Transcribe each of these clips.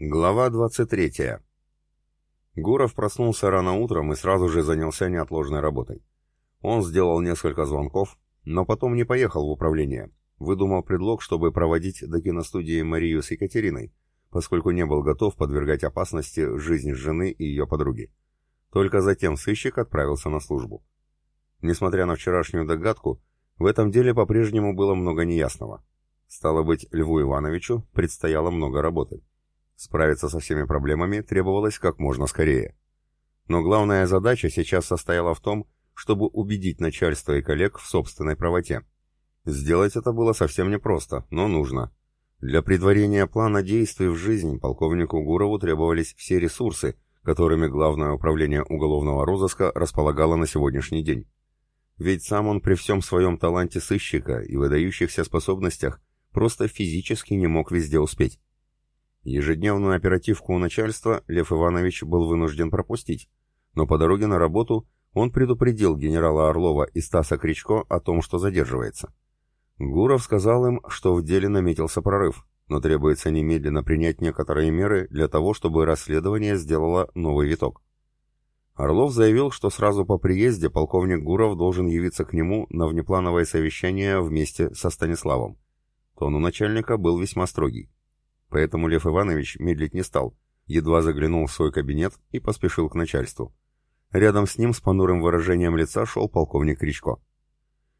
Глава 23. Гуров проснулся рано утром и сразу же занялся неотложной работой. Он сделал несколько звонков, но потом не поехал в управление. Выдумал предлог, чтобы проводить до киностудии Марию с Екатериной, поскольку не был готов подвергать опасности жизнь жены и ее подруги. Только затем сыщик отправился на службу. Несмотря на вчерашнюю догадку, в этом деле по-прежнему было много неясного. Стало быть, Льву Ивановичу предстояло много работы. Справиться со всеми проблемами требовалось как можно скорее. Но главная задача сейчас состояла в том, чтобы убедить начальство и коллег в собственной правоте. Сделать это было совсем непросто, но нужно. Для предварения плана действий в жизнь полковнику Гурову требовались все ресурсы, которыми Главное управление уголовного розыска располагало на сегодняшний день. Ведь сам он при всем своем таланте сыщика и выдающихся способностях просто физически не мог везде успеть. Ежедневную оперативку у начальства Лев Иванович был вынужден пропустить, но по дороге на работу он предупредил генерала Орлова и Стаса Кричко о том, что задерживается. Гуров сказал им, что в деле наметился прорыв, но требуется немедленно принять некоторые меры для того, чтобы расследование сделало новый виток. Орлов заявил, что сразу по приезде полковник Гуров должен явиться к нему на внеплановое совещание вместе со Станиславом. Тон у начальника был весьма строгий. Поэтому Лев Иванович медлить не стал, едва заглянул в свой кабинет и поспешил к начальству. Рядом с ним с понурым выражением лица шел полковник Кричко.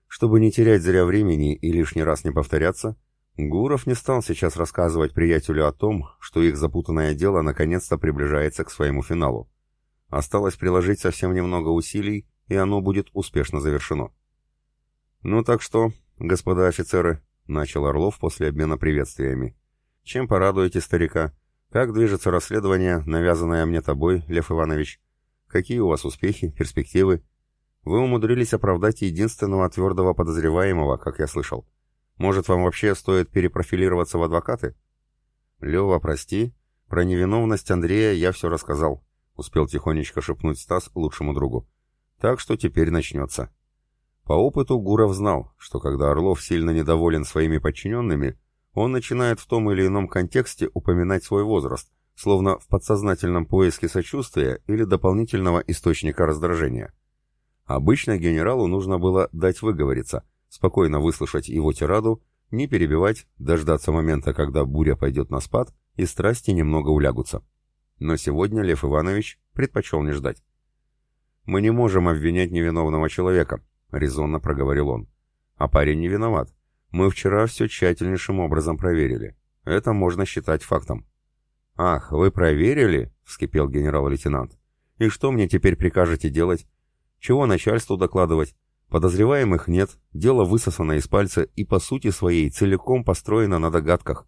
Чтобы не терять зря времени и лишний раз не повторяться, Гуров не стал сейчас рассказывать приятелю о том, что их запутанное дело наконец-то приближается к своему финалу. Осталось приложить совсем немного усилий, и оно будет успешно завершено. «Ну так что, господа офицеры», — начал Орлов после обмена приветствиями, — чем порадуете старика? Как движется расследование, навязанное мне тобой, Лев Иванович? Какие у вас успехи, перспективы? Вы умудрились оправдать единственного твердого подозреваемого, как я слышал. Может, вам вообще стоит перепрофилироваться в адвокаты? Лева, прости, про невиновность Андрея я все рассказал, успел тихонечко шепнуть Стас лучшему другу. Так что теперь начнется. По опыту Гуров знал, что когда Орлов сильно недоволен своими подчиненными, он начинает в том или ином контексте упоминать свой возраст, словно в подсознательном поиске сочувствия или дополнительного источника раздражения. Обычно генералу нужно было дать выговориться, спокойно выслушать его тираду, не перебивать, дождаться момента, когда буря пойдет на спад, и страсти немного улягутся. Но сегодня Лев Иванович предпочел не ждать. «Мы не можем обвинять невиновного человека», — резонно проговорил он. «А парень не виноват. Мы вчера все тщательнейшим образом проверили. Это можно считать фактом. «Ах, вы проверили?» — вскипел генерал-лейтенант. «И что мне теперь прикажете делать? Чего начальству докладывать? Подозреваемых нет, дело высосано из пальца и по сути своей целиком построено на догадках.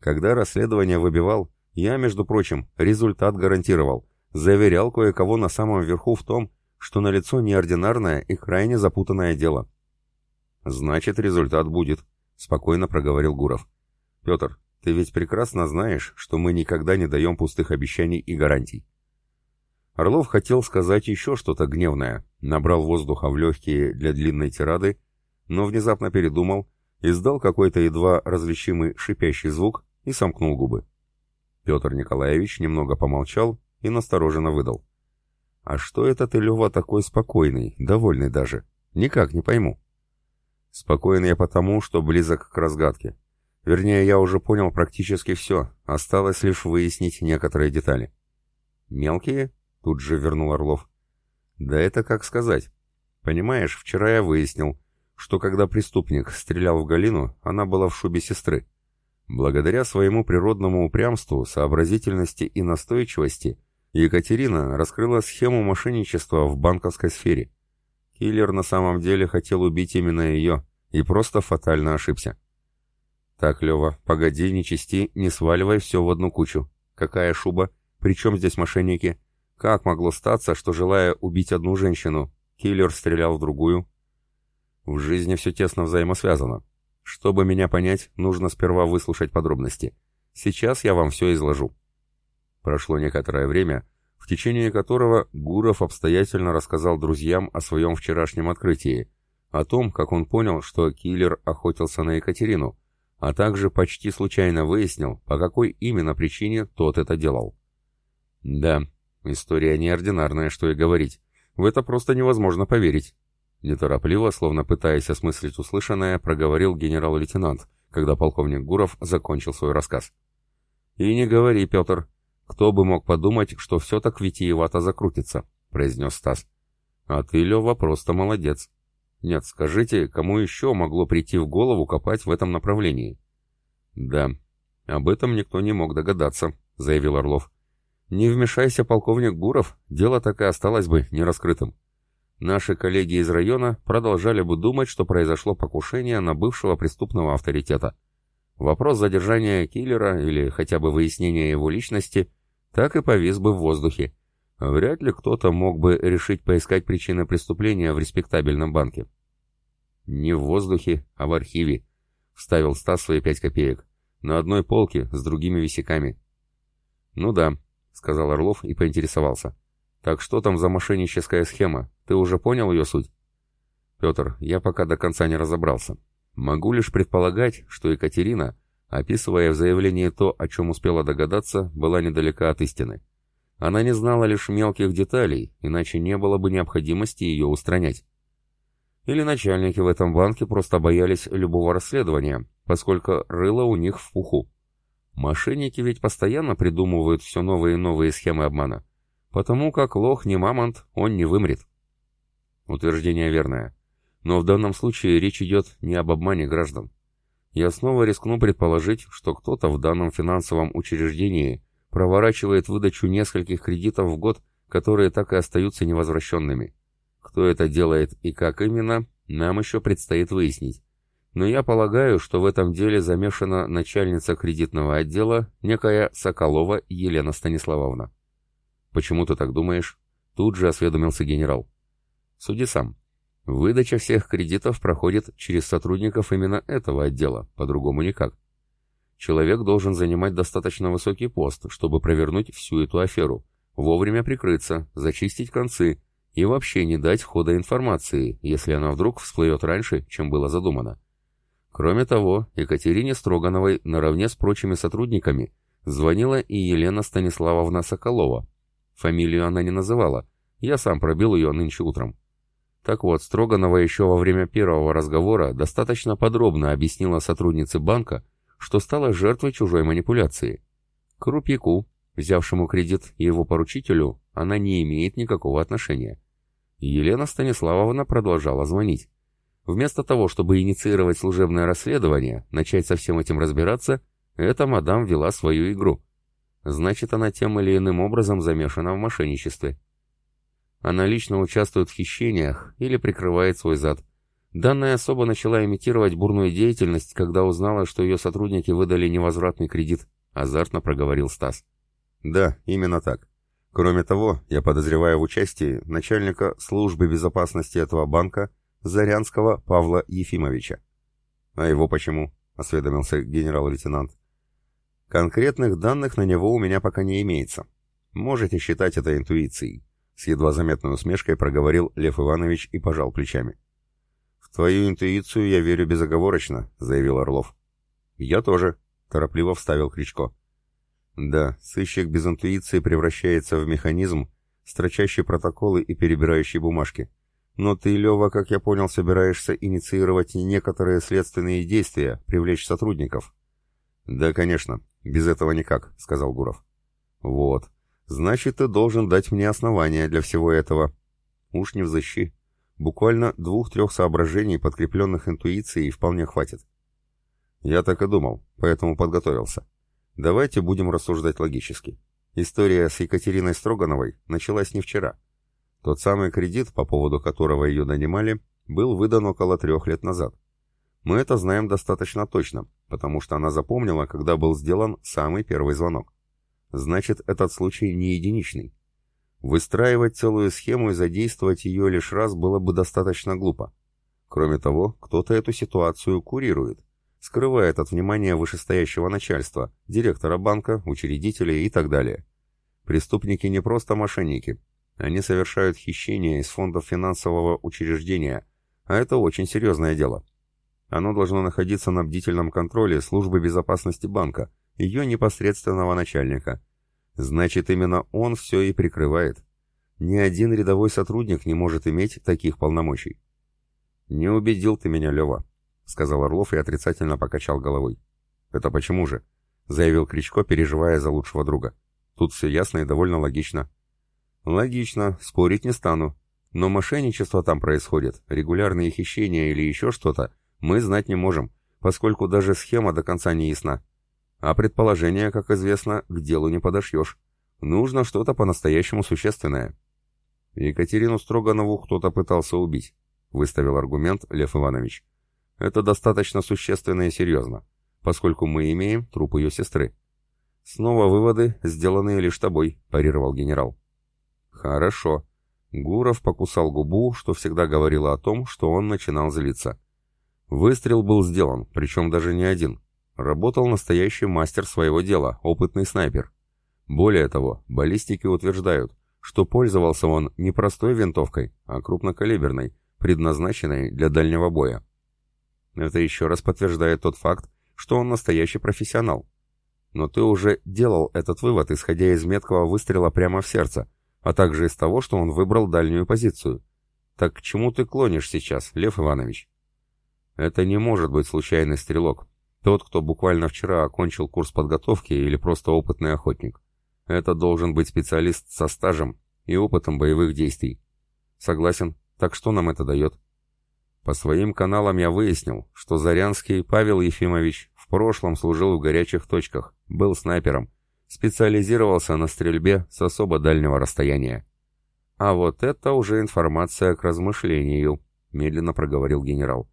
Когда расследование выбивал, я, между прочим, результат гарантировал, заверял кое-кого на самом верху в том, что налицо неординарное и крайне запутанное дело. «Значит, результат будет», — спокойно проговорил Гуров. «Петр, ты ведь прекрасно знаешь, что мы никогда не даем пустых обещаний и гарантий». Орлов хотел сказать еще что-то гневное, набрал воздуха в легкие для длинной тирады, но внезапно передумал, издал какой-то едва различимый шипящий звук и сомкнул губы. Петр Николаевич немного помолчал и настороженно выдал. «А что это ты, Лева, такой спокойный, довольный даже? Никак не пойму». Спокоен я потому, что близок к разгадке. Вернее, я уже понял практически все, осталось лишь выяснить некоторые детали. «Мелкие?» — тут же вернул Орлов. «Да это как сказать. Понимаешь, вчера я выяснил, что когда преступник стрелял в Галину, она была в шубе сестры. Благодаря своему природному упрямству, сообразительности и настойчивости Екатерина раскрыла схему мошенничества в банковской сфере. Киллер на самом деле хотел убить именно ее и просто фатально ошибся. «Так, Лева, погоди, не чисти, не сваливай все в одну кучу. Какая шуба? Причем здесь мошенники? Как могло статься, что, желая убить одну женщину, киллер стрелял в другую?» В жизни все тесно взаимосвязано. Чтобы меня понять, нужно сперва выслушать подробности. Сейчас я вам все изложу. Прошло некоторое время, в течение которого Гуров обстоятельно рассказал друзьям о своем вчерашнем открытии, о том, как он понял, что киллер охотился на Екатерину, а также почти случайно выяснил, по какой именно причине тот это делал. Да, история неординарная, что и говорить. В это просто невозможно поверить. Неторопливо, словно пытаясь осмыслить услышанное, проговорил генерал-лейтенант, когда полковник Гуров закончил свой рассказ. «И не говори, Петр. Кто бы мог подумать, что все так витиевато закрутится», — произнес Стас. «А ты, Лева, просто молодец. Нет, скажите, кому еще могло прийти в голову копать в этом направлении?» «Да, об этом никто не мог догадаться», — заявил Орлов. «Не вмешайся, полковник Гуров, дело так и осталось бы нераскрытым. Наши коллеги из района продолжали бы думать, что произошло покушение на бывшего преступного авторитета. Вопрос задержания киллера или хотя бы выяснения его личности так и повис бы в воздухе. Вряд ли кто-то мог бы решить поискать причины преступления в респектабельном банке. «Не в воздухе, а в архиве», — вставил Стас свои пять копеек. «На одной полке с другими висяками». «Ну да», — сказал Орлов и поинтересовался. «Так что там за мошенническая схема? Ты уже понял ее суть?» «Петр, я пока до конца не разобрался. Могу лишь предполагать, что Екатерина, описывая в заявлении то, о чем успела догадаться, была недалека от истины. Она не знала лишь мелких деталей, иначе не было бы необходимости ее устранять. Или начальники в этом банке просто боялись любого расследования, поскольку рыло у них в пуху. Мошенники ведь постоянно придумывают все новые и новые схемы обмана. Потому как лох не мамонт, он не вымрет. Утверждение верное. Но в данном случае речь идет не об обмане граждан. Я снова рискну предположить, что кто-то в данном финансовом учреждении проворачивает выдачу нескольких кредитов в год, которые так и остаются невозвращенными. Кто это делает и как именно, нам еще предстоит выяснить. Но я полагаю, что в этом деле замешана начальница кредитного отдела, некая Соколова Елена Станиславовна. «Почему ты так думаешь?» Тут же осведомился генерал. «Суди сам. Выдача всех кредитов проходит через сотрудников именно этого отдела, по-другому никак. Человек должен занимать достаточно высокий пост, чтобы провернуть всю эту аферу, вовремя прикрыться, зачистить концы и вообще не дать хода информации, если она вдруг всплывет раньше, чем было задумано. Кроме того, Екатерине Строгановой наравне с прочими сотрудниками звонила и Елена Станиславовна Соколова. Фамилию она не называла, я сам пробил ее нынче утром. Так вот, Строганова еще во время первого разговора достаточно подробно объяснила сотруднице банка, что стала жертвой чужой манипуляции. К Рупику, взявшему кредит и его поручителю, она не имеет никакого отношения. Елена Станиславовна продолжала звонить. Вместо того, чтобы инициировать служебное расследование, начать со всем этим разбираться, эта мадам вела свою игру. Значит, она тем или иным образом замешана в мошенничестве. Она лично участвует в хищениях или прикрывает свой зад. Данная особа начала имитировать бурную деятельность, когда узнала, что ее сотрудники выдали невозвратный кредит, азартно проговорил Стас. Да, именно так. Кроме того, я подозреваю в участии начальника службы безопасности этого банка Зарянского Павла Ефимовича. А его почему? осведомился генерал-лейтенант. Конкретных данных на него у меня пока не имеется. Можете считать это интуицией. С едва заметной усмешкой проговорил Лев Иванович и пожал плечами. «В твою интуицию я верю безоговорочно», — заявил Орлов. «Я тоже», — торопливо вставил Кричко. Да, сыщик без интуиции превращается в механизм, строчащий протоколы и перебирающий бумажки. Но ты, Лева, как я понял, собираешься инициировать некоторые следственные действия, привлечь сотрудников. Да, конечно, без этого никак, сказал Гуров. Вот. Значит, ты должен дать мне основания для всего этого. Уж не взыщи. Буквально двух-трех соображений, подкрепленных интуицией, вполне хватит. Я так и думал, поэтому подготовился. Давайте будем рассуждать логически. История с Екатериной Строгановой началась не вчера. Тот самый кредит, по поводу которого ее нанимали, был выдан около трех лет назад. Мы это знаем достаточно точно, потому что она запомнила, когда был сделан самый первый звонок. Значит, этот случай не единичный. Выстраивать целую схему и задействовать ее лишь раз было бы достаточно глупо. Кроме того, кто-то эту ситуацию курирует, скрывает от внимания вышестоящего начальства, директора банка, учредителей и так далее. Преступники не просто мошенники. Они совершают хищения из фондов финансового учреждения, а это очень серьезное дело. Оно должно находиться на бдительном контроле службы безопасности банка, ее непосредственного начальника. Значит, именно он все и прикрывает. Ни один рядовой сотрудник не может иметь таких полномочий. «Не убедил ты меня, Лева», — сказал Орлов и отрицательно покачал головой. «Это почему же?» — заявил Кричко, переживая за лучшего друга. «Тут все ясно и довольно логично». «Логично, спорить не стану. Но мошенничество там происходит, регулярные хищения или еще что-то, мы знать не можем, поскольку даже схема до конца не ясна. А предположение, как известно, к делу не подошьешь. Нужно что-то по-настоящему существенное». «Екатерину Строганову кто-то пытался убить», — выставил аргумент Лев Иванович. «Это достаточно существенно и серьезно поскольку мы имеем труп ее сестры. Снова выводы, сделанные лишь тобой, парировал генерал. Хорошо. Гуров покусал губу, что всегда говорило о том, что он начинал злиться. Выстрел был сделан, причем даже не один. Работал настоящий мастер своего дела, опытный снайпер. Более того, баллистики утверждают, что пользовался он не простой винтовкой, а крупнокалиберной, предназначенной для дальнего боя. Это еще раз подтверждает тот факт, что он настоящий профессионал. Но ты уже делал этот вывод, исходя из меткого выстрела прямо в сердце, а также из того, что он выбрал дальнюю позицию. Так к чему ты клонишь сейчас, Лев Иванович? Это не может быть случайный стрелок. Тот, кто буквально вчера окончил курс подготовки или просто опытный охотник. Это должен быть специалист со стажем и опытом боевых действий. Согласен. Так что нам это дает? По своим каналам я выяснил, что Зарянский Павел Ефимович в прошлом служил в горячих точках, был снайпером, специализировался на стрельбе с особо дальнего расстояния. А вот это уже информация к размышлению, медленно проговорил генерал.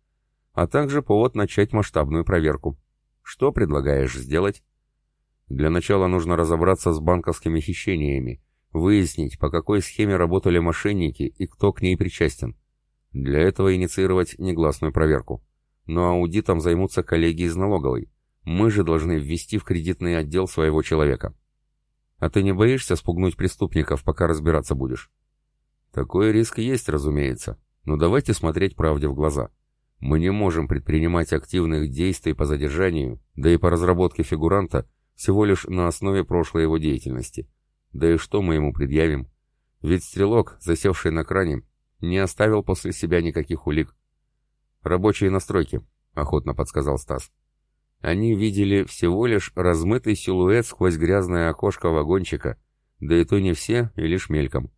А также повод начать масштабную проверку. Что предлагаешь сделать? Для начала нужно разобраться с банковскими хищениями, выяснить, по какой схеме работали мошенники и кто к ней причастен. Для этого инициировать негласную проверку. Но аудитом займутся коллеги из налоговой. Мы же должны ввести в кредитный отдел своего человека. А ты не боишься спугнуть преступников, пока разбираться будешь? Такой риск есть, разумеется. Но давайте смотреть правде в глаза. Мы не можем предпринимать активных действий по задержанию, да и по разработке фигуранта, всего лишь на основе прошлой его деятельности. Да и что мы ему предъявим? Ведь стрелок, засевший на кране, не оставил после себя никаких улик. «Рабочие настройки», — охотно подсказал Стас. Они видели всего лишь размытый силуэт сквозь грязное окошко вагончика, да и то не все, и лишь мельком.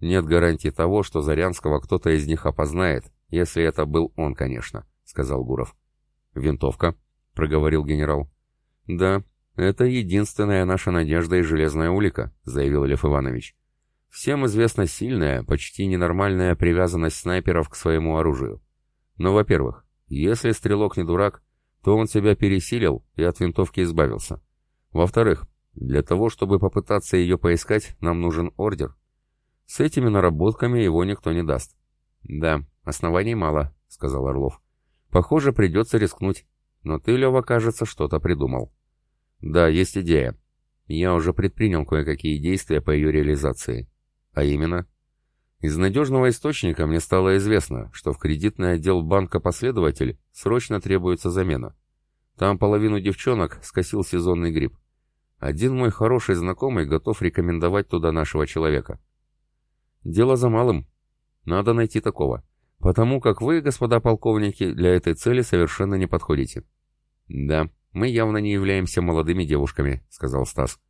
Нет гарантии того, что Зарянского кто-то из них опознает, если это был он, конечно, — сказал Гуров. «Винтовка», — проговорил генерал. «Да, это единственная наша надежда и железная улика», — заявил Лев Иванович. Всем известна сильная, почти ненормальная привязанность снайперов к своему оружию. Но, во-первых, если стрелок не дурак, то он себя пересилил и от винтовки избавился. Во-вторых, для того, чтобы попытаться ее поискать, нам нужен ордер. С этими наработками его никто не даст. «Да, оснований мало», — сказал Орлов. «Похоже, придется рискнуть. Но ты, Лева, кажется, что-то придумал». «Да, есть идея. Я уже предпринял кое-какие действия по ее реализации. А именно? Из надежного источника мне стало известно, что в кредитный отдел банка «Последователь» срочно требуется замена. Там половину девчонок скосил сезонный грипп. Один мой хороший знакомый готов рекомендовать туда нашего человека. Дело за малым. Надо найти такого. Потому как вы, господа полковники, для этой цели совершенно не подходите. Да, мы явно не являемся молодыми девушками, сказал Стас.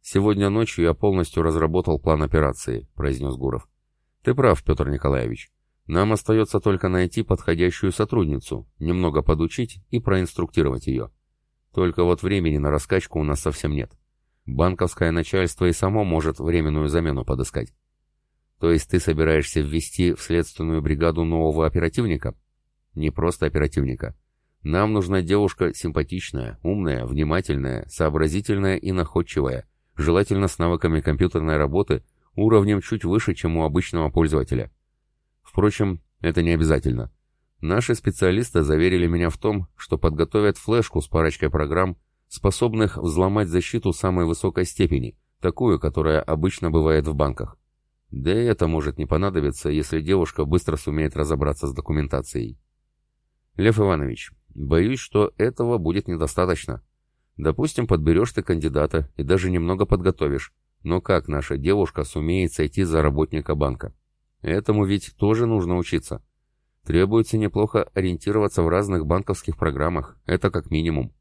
«Сегодня ночью я полностью разработал план операции», — произнес Гуров. «Ты прав, Петр Николаевич. Нам остается только найти подходящую сотрудницу, немного подучить и проинструктировать ее. Только вот времени на раскачку у нас совсем нет. Банковское начальство и само может временную замену подыскать. То есть ты собираешься ввести в следственную бригаду нового оперативника? Не просто оперативника. Нам нужна девушка симпатичная, умная, внимательная, сообразительная и находчивая, желательно с навыками компьютерной работы, уровнем чуть выше, чем у обычного пользователя. Впрочем, это не обязательно. Наши специалисты заверили меня в том, что подготовят флешку с парочкой программ, способных взломать защиту самой высокой степени, такую, которая обычно бывает в банках. Да и это может не понадобиться, если девушка быстро сумеет разобраться с документацией. Лев Иванович, боюсь, что этого будет недостаточно. Допустим, подберешь ты кандидата и даже немного подготовишь. Но как наша девушка сумеет сойти за работника банка? Этому ведь тоже нужно учиться. Требуется неплохо ориентироваться в разных банковских программах, это как минимум.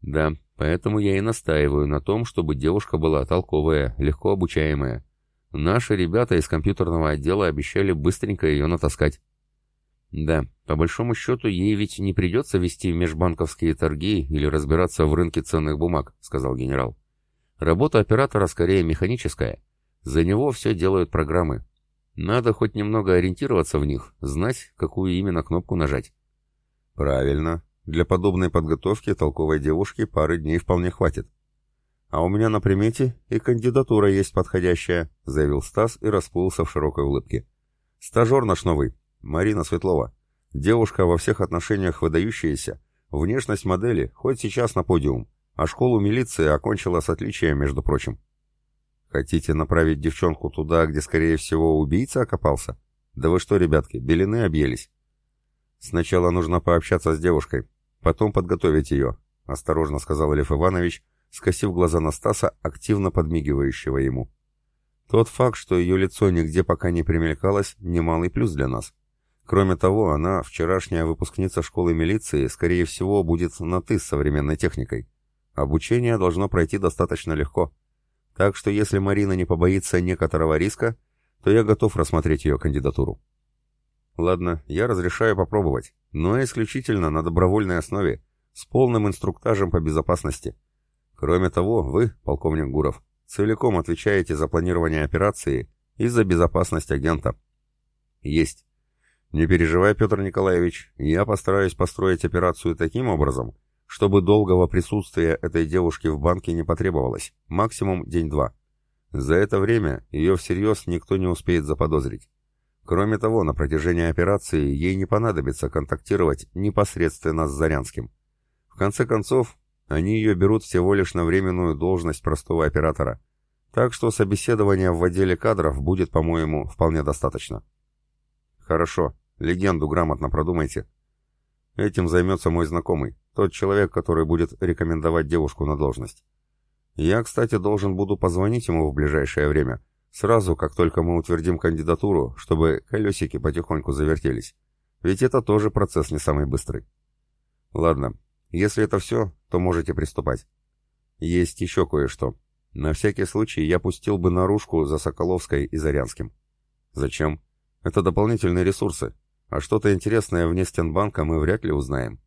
Да, поэтому я и настаиваю на том, чтобы девушка была толковая, легко обучаемая. Наши ребята из компьютерного отдела обещали быстренько ее натаскать. Да, по большому счету ей ведь не придется вести межбанковские торги или разбираться в рынке ценных бумаг, сказал генерал. Работа оператора скорее механическая. За него все делают программы. Надо хоть немного ориентироваться в них, знать, какую именно кнопку нажать. Правильно. Для подобной подготовки толковой девушки пары дней вполне хватит. А у меня на примете и кандидатура есть подходящая, заявил Стас и расплылся в широкой улыбке. Стажер наш новый, Марина Светлова. Девушка во всех отношениях выдающаяся, внешность модели, хоть сейчас на подиум, а школу милиции окончила с отличием, между прочим. Хотите направить девчонку туда, где, скорее всего, убийца окопался? Да вы что, ребятки, белины объелись? Сначала нужно пообщаться с девушкой, потом подготовить ее, осторожно сказал Лев Иванович, скосив глаза на Стаса, активно подмигивающего ему. Тот факт, что ее лицо нигде пока не примелькалось, немалый плюс для нас. Кроме того, она, вчерашняя выпускница школы милиции, скорее всего, будет на «ты» с современной техникой. Обучение должно пройти достаточно легко. Так что если Марина не побоится некоторого риска, то я готов рассмотреть ее кандидатуру. Ладно, я разрешаю попробовать, но исключительно на добровольной основе, с полным инструктажем по безопасности. Кроме того, вы, полковник Гуров, целиком отвечаете за планирование операции и за безопасность агента. Есть. Не переживай, Петр Николаевич, я постараюсь построить операцию таким образом, чтобы долгого присутствия этой девушки в банке не потребовалось, максимум день-два. За это время ее всерьез никто не успеет заподозрить. Кроме того, на протяжении операции ей не понадобится контактировать непосредственно с Зарянским. В конце концов, они ее берут всего лишь на временную должность простого оператора. Так что собеседование в отделе кадров будет, по-моему, вполне достаточно. Хорошо, легенду грамотно продумайте. Этим займется мой знакомый. Тот человек, который будет рекомендовать девушку на должность. Я, кстати, должен буду позвонить ему в ближайшее время, сразу, как только мы утвердим кандидатуру, чтобы колесики потихоньку завертелись. Ведь это тоже процесс не самый быстрый. Ладно, если это все, то можете приступать. Есть еще кое-что. На всякий случай я пустил бы наружку за Соколовской и Зарянским. Зачем? Это дополнительные ресурсы, а что-то интересное вне стен банка мы вряд ли узнаем.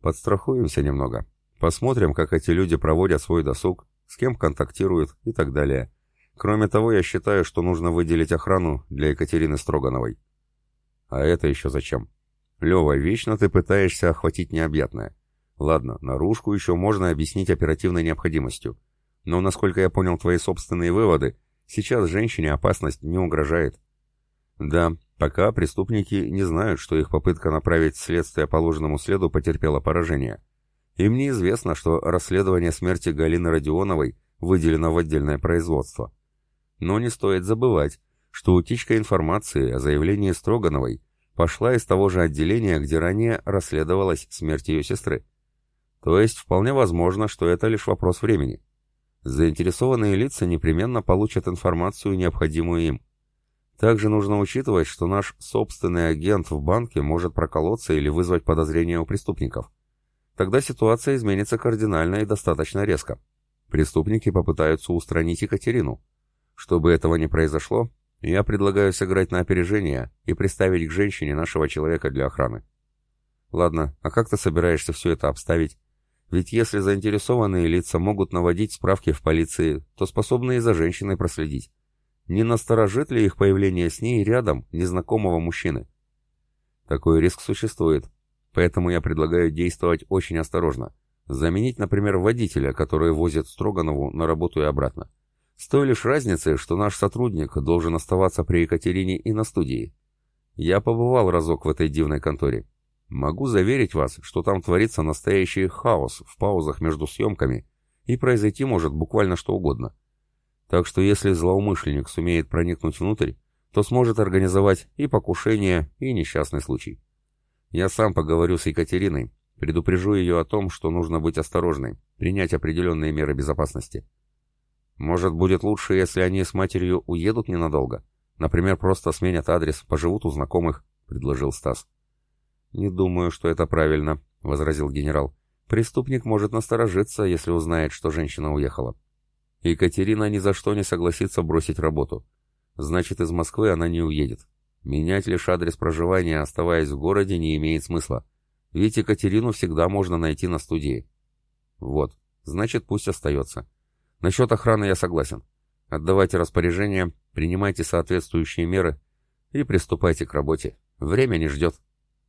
Подстрахуемся немного. Посмотрим, как эти люди проводят свой досуг, с кем контактируют и так далее. Кроме того, я считаю, что нужно выделить охрану для Екатерины Строгановой. А это еще зачем? Лева, вечно ты пытаешься охватить необъятное. Ладно, наружку еще можно объяснить оперативной необходимостью. Но, насколько я понял твои собственные выводы, сейчас женщине опасность не угрожает. Да, Пока преступники не знают, что их попытка направить следствие по ложному следу потерпела поражение. Им неизвестно, что расследование смерти Галины Родионовой выделено в отдельное производство. Но не стоит забывать, что утечка информации о заявлении Строгановой пошла из того же отделения, где ранее расследовалась смерть ее сестры. То есть вполне возможно, что это лишь вопрос времени. Заинтересованные лица непременно получат информацию, необходимую им. Также нужно учитывать, что наш собственный агент в банке может проколоться или вызвать подозрения у преступников. Тогда ситуация изменится кардинально и достаточно резко. Преступники попытаются устранить Екатерину. Чтобы этого не произошло, я предлагаю сыграть на опережение и приставить к женщине нашего человека для охраны. Ладно, а как ты собираешься все это обставить? Ведь если заинтересованные лица могут наводить справки в полиции, то способны и за женщиной проследить. Не насторожит ли их появление с ней рядом незнакомого мужчины? Такой риск существует, поэтому я предлагаю действовать очень осторожно. Заменить, например, водителя, который возит Строганову на работу и обратно. С той лишь разницей, что наш сотрудник должен оставаться при Екатерине и на студии. Я побывал разок в этой дивной конторе. Могу заверить вас, что там творится настоящий хаос в паузах между съемками, и произойти может буквально что угодно. Так что если злоумышленник сумеет проникнуть внутрь, то сможет организовать и покушение, и несчастный случай. Я сам поговорю с Екатериной, предупрежу ее о том, что нужно быть осторожной, принять определенные меры безопасности. Может, будет лучше, если они с матерью уедут ненадолго? Например, просто сменят адрес, поживут у знакомых, — предложил Стас. «Не думаю, что это правильно», — возразил генерал. «Преступник может насторожиться, если узнает, что женщина уехала». Екатерина ни за что не согласится бросить работу. Значит, из Москвы она не уедет. Менять лишь адрес проживания, оставаясь в городе, не имеет смысла. Ведь Екатерину всегда можно найти на студии. Вот, значит, пусть остается. Насчет охраны я согласен. Отдавайте распоряжение, принимайте соответствующие меры и приступайте к работе. Время не ждет.